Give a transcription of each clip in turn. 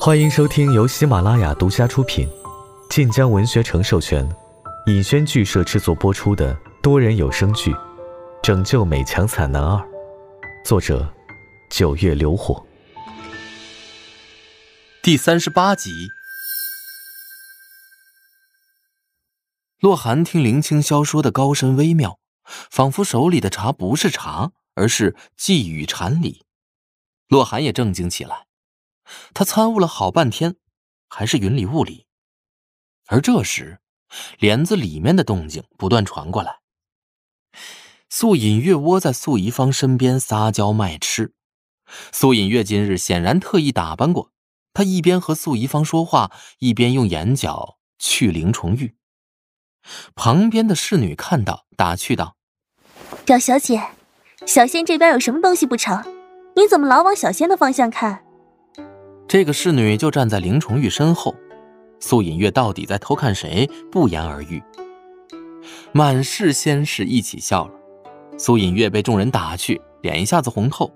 欢迎收听由喜马拉雅独家出品、晋江文学城授权、尹轩剧社制作播出的多人有声剧《拯救美强惨男二》，作者：九月流火，第三十八集。洛寒听林清霄说的高深微妙，仿佛手里的茶不是茶，而是寄语禅理。洛寒也正经起来。他参悟了好半天，还是云里雾里。而这时，帘子里面的动静不断传过来。素隐月窝在素怡芳身边撒娇卖吃。素隐月今日显然特意打扮过，她一边和素怡芳说话，一边用眼角去灵虫玉。旁边的侍女看到，打趣道：“表小姐，小仙这边有什么东西不成？你怎么老往小仙的方向看？”这个侍女就站在林崇玉身后，素隐月到底在偷看谁，不言而喻。满室仙士一起笑了，苏隐月被众人打趣，脸一下子红透。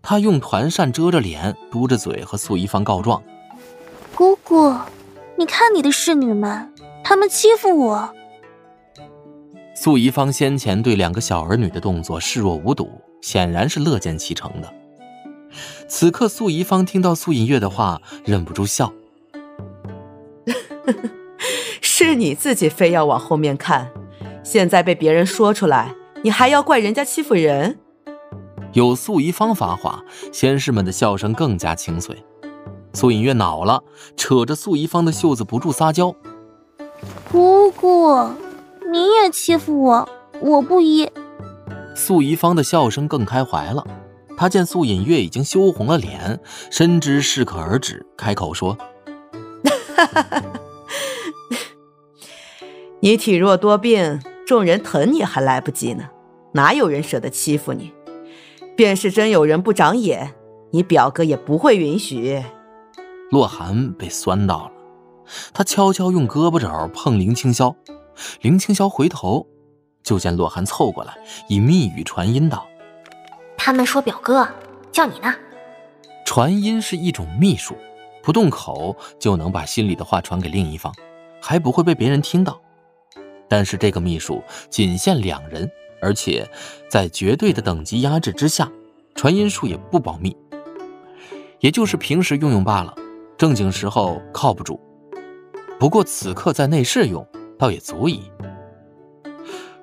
她用团扇遮着脸，嘟着嘴和苏一芳告状：“姑姑，你看你的侍女们，她们欺负我。”素一芳先前对两个小儿女的动作视若无睹，显然是乐见其成的。此刻，素怡芳听到素隐月的话，忍不住笑。是你自己非要往后面看，现在被别人说出来，你还要怪人家欺负人？有素怡芳发话，仙士们的笑声更加清脆。素隐月恼了，扯着素怡芳的袖子不住撒娇：“姑姑，你也欺负我，我不依。”素怡芳的笑声更开怀了。他见素隐月已经羞红了脸，深知适可而止，开口说：“ 你体弱多病，众人疼你还来不及呢，哪有人舍得欺负你？便是真有人不长眼，你表哥也不会允许。”洛寒被酸到了，他悄悄用胳膊肘碰林清霄，林清霄回头，就见洛寒凑过来，以密语传音道。他们说表哥叫你呢。传音是一种秘术，不动口就能把心里的话传给另一方，还不会被别人听到。但是这个秘术仅限两人，而且在绝对的等级压制之下，传音术也不保密，也就是平时用用罢了，正经时候靠不住。不过此刻在内室用，倒也足以。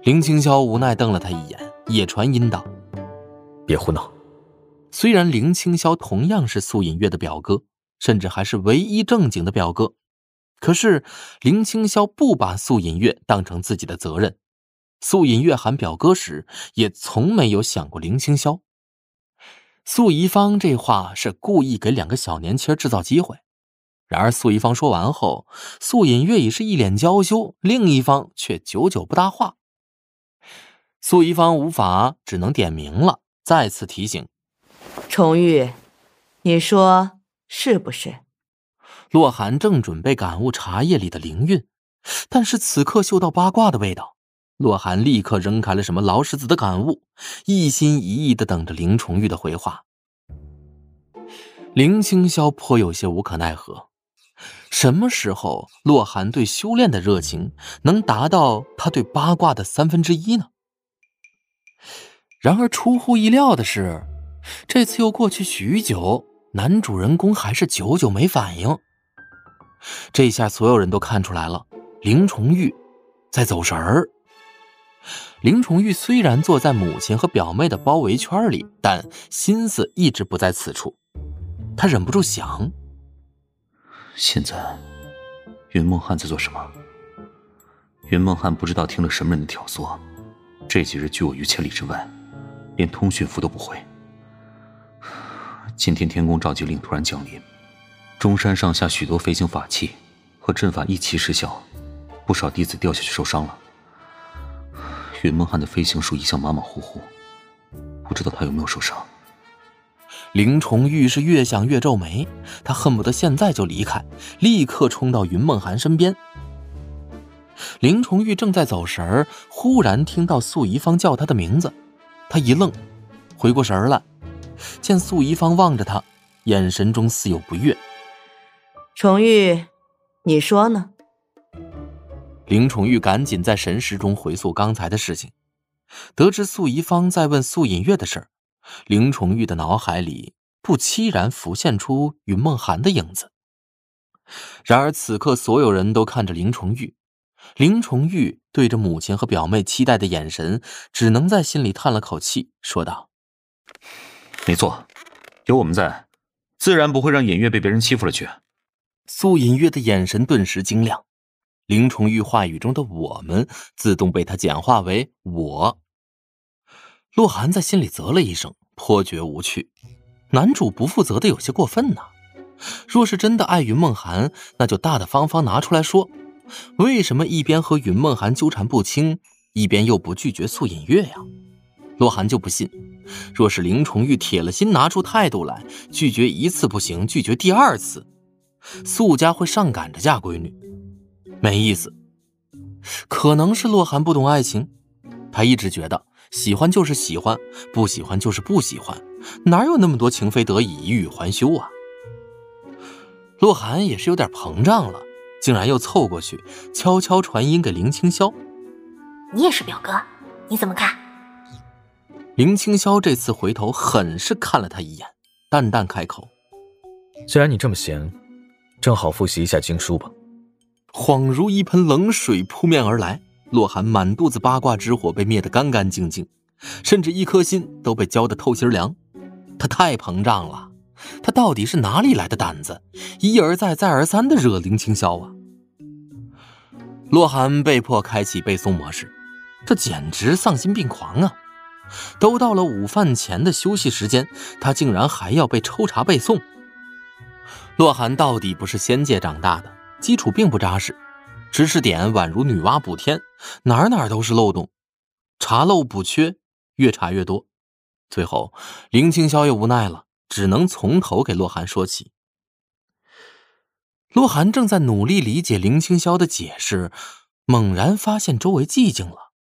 林清霄无奈瞪了他一眼，也传音道。别胡闹！虽然林清霄同样是素隐月的表哥，甚至还是唯一正经的表哥，可是林清霄不把素隐月当成自己的责任。素隐月喊表哥时，也从没有想过林清霄。素怡芳这话是故意给两个小年轻制造机会。然而素怡芳说完后，素隐月已是一脸娇羞，另一方却久久不搭话。素怡芳无法，只能点名了。再次提醒，重玉，你说是不是？洛寒正准备感悟茶叶里的灵韵，但是此刻嗅到八卦的味道，洛寒立刻扔开了什么老石子的感悟，一心一意的等着林重玉的回话。林清霄颇有些无可奈何，什么时候洛寒对修炼的热情能达到他对八卦的三分之一呢？然而出乎意料的是，这次又过去许久，男主人公还是久久没反应。这下所有人都看出来了，林重玉在走神儿。林重玉虽然坐在母亲和表妹的包围圈里，但心思一直不在此处。他忍不住想：现在云梦汉在做什么？云梦汉不知道听了什么人的挑唆，这几日拒我于千里之外。连通讯符都不会。今天天宫召集令突然降临，中山上下许多飞行法器和阵法一齐失效，不少弟子掉下去受伤了。云梦汉的飞行术一向马马虎虎，不知道他有没有受伤。林崇玉是越想越皱眉，他恨不得现在就离开，立刻冲到云梦涵身边。林崇玉正在走神，忽然听到素怡芳叫他的名字。他一愣，回过神儿来，见素怡芳望着他，眼神中似有不悦。崇玉，你说呢？林崇玉赶紧在神识中回溯刚才的事情，得知素仪芳在问素隐月的事儿，林崇玉的脑海里不期然浮现出云梦涵的影子。然而此刻，所有人都看着林崇玉，林崇玉对着母亲和表妹期待的眼神，只能在心里叹了口气，说道：“没错，有我们在，自然不会让尹月被别人欺负了去。”素隐月的眼神顿时晶亮。林崇玉话语中的“我们”自动被他简化为“我”。洛寒在心里啧了一声，颇觉无趣。男主不负责的有些过分呢。若是真的爱云梦寒，那就大大方方拿出来说。为什么一边和云梦寒纠缠不清，一边又不拒绝素隐月呀？洛寒就不信，若是林崇玉铁了心拿出态度来，拒绝一次不行，拒绝第二次，素家会上赶着嫁闺女。没意思，可能是洛寒不懂爱情，他一直觉得喜欢就是喜欢，不喜欢就是不喜欢，哪有那么多情非得已、以欲还休啊？洛寒也是有点膨胀了，竟然又凑过去悄悄传音给林青霄：“你也是表哥，你怎么看？”林青霄这次回头很是看了他一眼，淡淡开口：“既然你这么闲，正好复习一下经书吧。”恍如一盆冷水扑面而来，洛寒满肚子八卦之火被灭得干干净净，甚至一颗心都被浇得透心凉。他太膨胀了，他到底是哪里来的胆子，一而再再而三的惹林青霄啊？洛寒被迫开启背诵模式，这简直丧心病狂啊！都到了午饭前的休息时间，他竟然还要被抽查背诵。洛寒到底不是仙界长大的。基础并不扎实，知识点宛如女娲补天，哪哪都是漏洞，查漏补缺，越查越多。最后，林青霄也无奈了，只能从头给洛寒说起。洛寒正在努力理解林青霄的解释，猛然发现周围寂静了。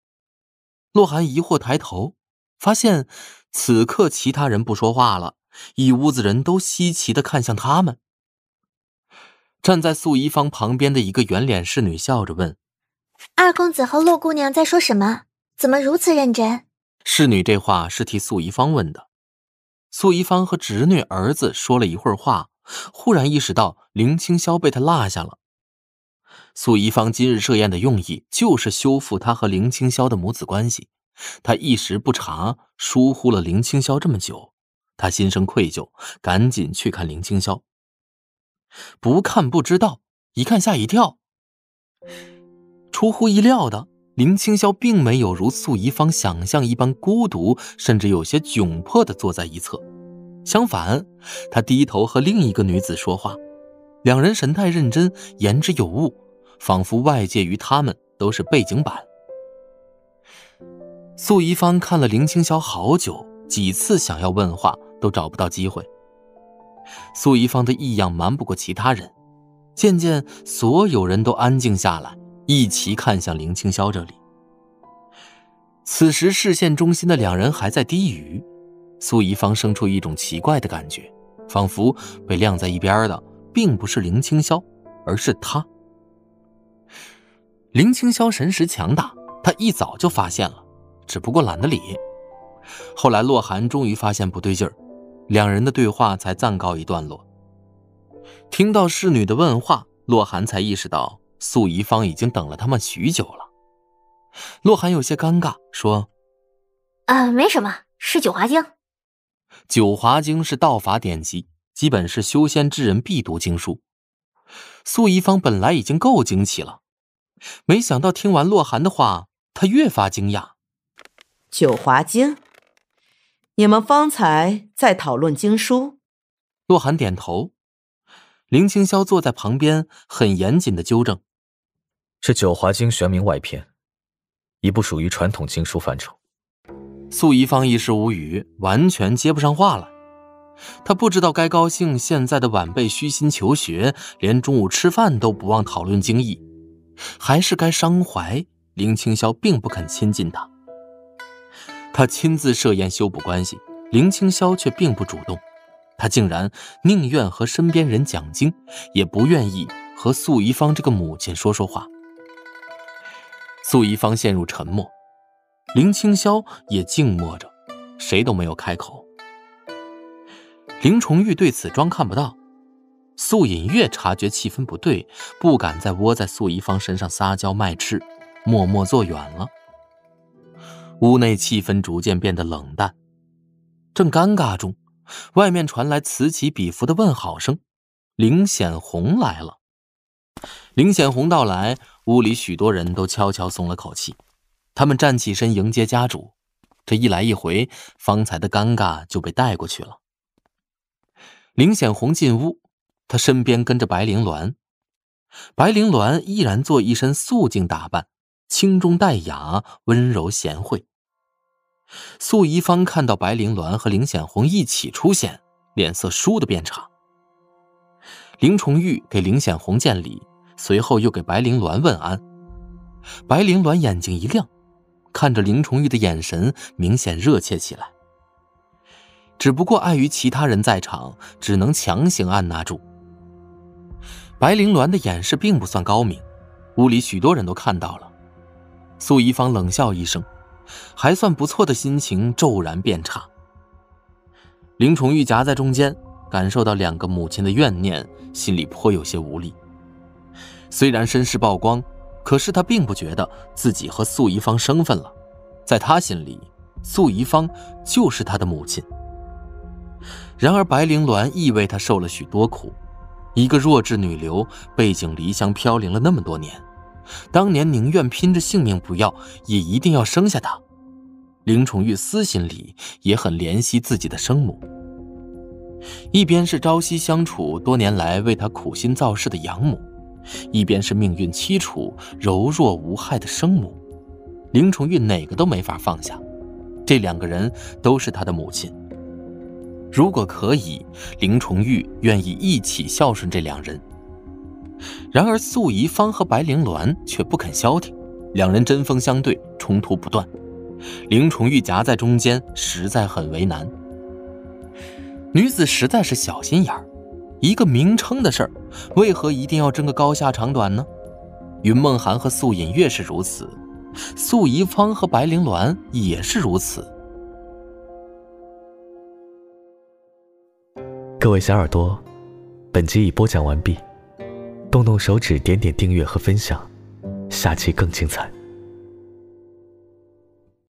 洛寒疑惑抬头，发现此刻其他人不说话了，一屋子人都稀奇的看向他们。站在素衣芳旁边的一个圆脸侍女笑着问：“二公子和洛姑娘在说什么？怎么如此认真？”侍女这话是替素衣芳问的。苏一芳和侄女儿子说了一会儿话，忽然意识到林青霄被他落下了。苏一芳今日设宴的用意就是修复他和林青霄的母子关系，他一时不察，疏忽了林青霄这么久，他心生愧疚，赶紧去看林青霄。不看不知道，一看吓一跳。出乎意料的，林青霄并没有如素仪芳想象一般孤独，甚至有些窘迫的坐在一侧。相反，他低头和另一个女子说话，两人神态认真，言之有物，仿佛外界与他们都是背景板。素仪芳看了林青霄好久，几次想要问话，都找不到机会。素一芳的异样瞒不过其他人，渐渐所有人都安静下来，一齐看向林青霄这里。此时视线中心的两人还在低语，苏一芳生出一种奇怪的感觉，仿佛被晾在一边的并不是林青霄，而是他。林青霄神识强大，他一早就发现了，只不过懒得理。后来洛寒终于发现不对劲儿。两人的对话才暂告一段落。听到侍女的问话，洛寒才意识到素仪芳已经等了他们许久了。洛寒有些尴尬，说：“啊，没什么，是《九华经》。九华经是道法典籍，基本是修仙之人必读经书。”素仪芳本来已经够惊奇了，没想到听完洛寒的话，他越发惊讶。《九华经》。你们方才在讨论经书，洛寒点头。林清霄坐在旁边，很严谨的纠正：“是《九华经》玄冥外篇，已不属于传统经书范畴。”素仪芳一时无语，完全接不上话了。他不知道该高兴现在的晚辈虚心求学，连中午吃饭都不忘讨论经义，还是该伤怀林青霄并不肯亲近他。他亲自设宴修补关系，林青霄却并不主动。他竟然宁愿和身边人讲经，也不愿意和素宜芳这个母亲说说话。素宜芳陷入沉默，林青霄也静默着，谁都没有开口。林重玉对此装看不到，素隐月察觉气氛不对，不敢再窝在素宜芳身上撒娇卖痴，默默坐远了。屋内气氛逐渐变得冷淡，正尴尬中，外面传来此起彼伏的问好声：“林显红来了。”林显红到来，屋里许多人都悄悄松了口气，他们站起身迎接家主。这一来一回，方才的尴尬就被带过去了。林显红进屋，他身边跟着白灵鸾。白灵鸾依然做一身素净打扮，清中带雅，温柔贤惠。素宜芳看到白灵鸾和林显红一起出现，脸色倏地变差。林重玉给林显红见礼，随后又给白灵鸾问安。白灵鸾眼睛一亮，看着林重玉的眼神明显热切起来。只不过碍于其他人在场，只能强行按捺住。白灵鸾的掩饰并不算高明，屋里许多人都看到了。苏一芳冷笑一声，还算不错的心情骤然变差。林崇玉夹在中间，感受到两个母亲的怨念，心里颇有些无力。虽然身世曝光，可是他并不觉得自己和素宜芳生分了，在他心里，素宜芳就是他的母亲。然而，白灵鸾亦为他受了许多苦。一个弱智女流，背井离乡飘零了那么多年，当年宁愿拼着性命不要，也一定要生下她。林宠玉私心里也很怜惜自己的生母。一边是朝夕相处多年来为他苦心造事的养母，一边是命运凄楚、柔弱无害的生母，林崇玉哪个都没法放下。这两个人都是他的母亲。如果可以，林重玉愿意一起孝顺这两人。然而素宜芳和白灵鸾却不肯消停，两人针锋相对，冲突不断。林重玉夹在中间，实在很为难。女子实在是小心眼儿，一个名称的事儿，为何一定要争个高下长短呢？云梦涵和素隐月是如此，素宜芳和白灵鸾也是如此。各位小耳朵，本集已播讲完毕，动动手指点点订阅和分享，下期更精彩。